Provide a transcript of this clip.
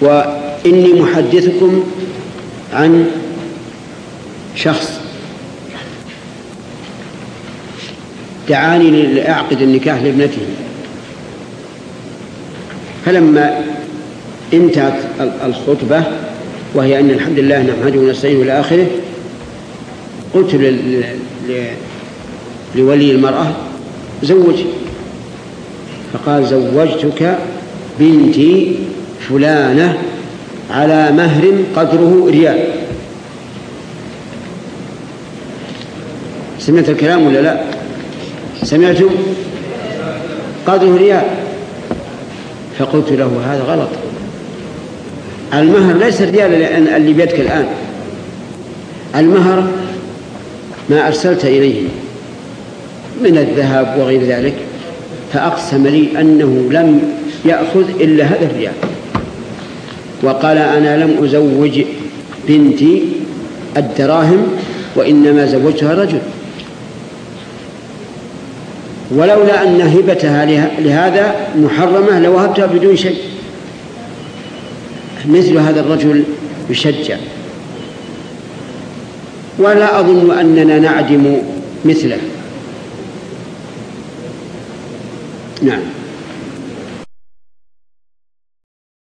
وإني محدثكم عن شخص دعاني لأعقد النكاح لابنته. فلما انتهت الخطبة وهي أن الحمد لله نحمده ونستعينه إلى آخره قلت لولي المرأة زوجي. فقال زوجتك بنتي فلانة على مهر قدره ريال سمعت الكلام ولا لا؟ سمعتم؟ قدره ريال فقلت له هذا غلط. المهر ليس الريال اللي بيدك الآن. المهر ما أرسلت إليه من الذهب وغير ذلك فأقسم لي أنه لم يأخذ إلا هذا الريال وقال أنا لم أزوج بنتي الدراهم وإنما زوجتها رجل. ولولا أن هبتها لهذا محرمة لوهبتها بدون شيء. مثل هذا الرجل يشجع. ولا أظن أننا نعدم مثله. نعم.